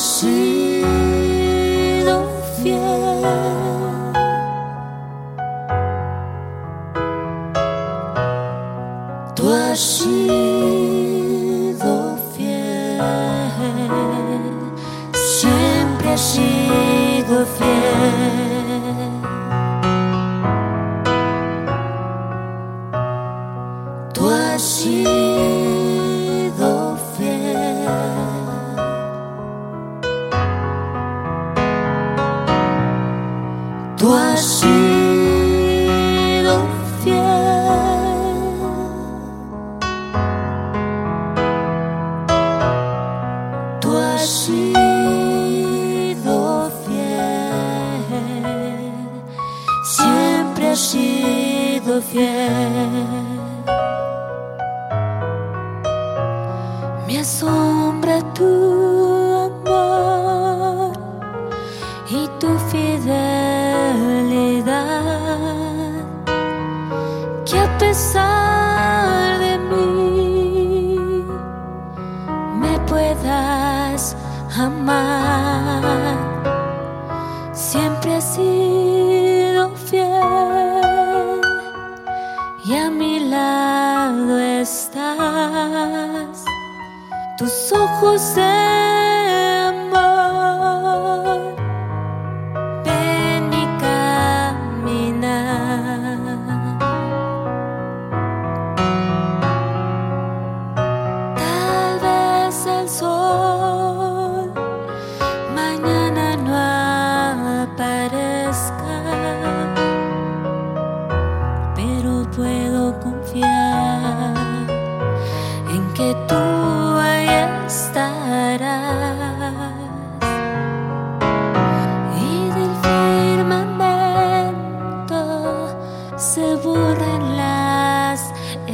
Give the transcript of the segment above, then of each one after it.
sido fiel. tu has sido fiel, siempre has sido fiel. tu has sido Me asombra tu amor y tu fidelidad, que a pesar de mí me puedas amar. Siempre has tus ojos de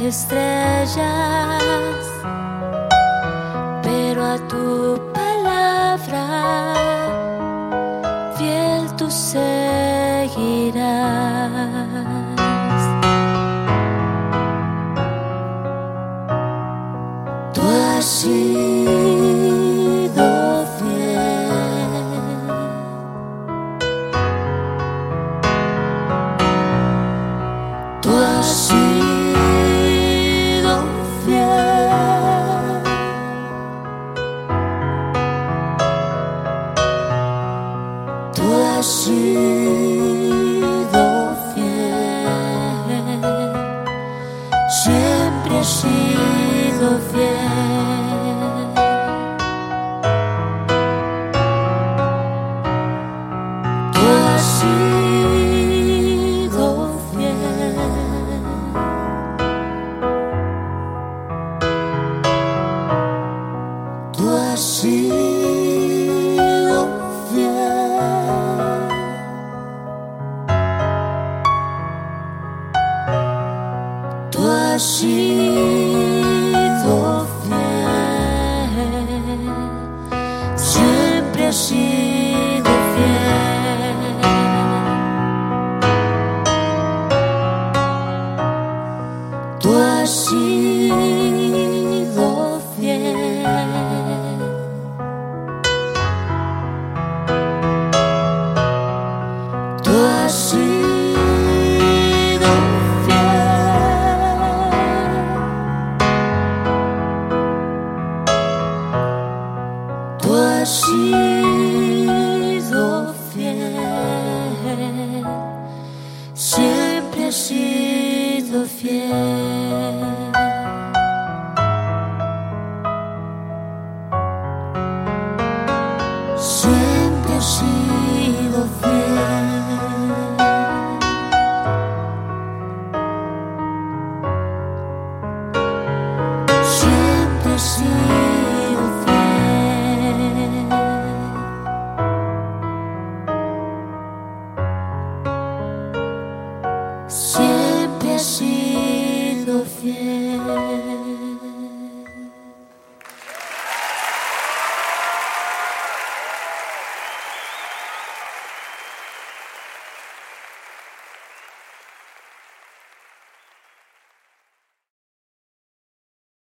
estrellas, pero a tu 西楼边多西楼边多西 Así fiel, siempre así. siempre ha sido fiel. Siempre ha sido fiel. Siempre ha sido Sim.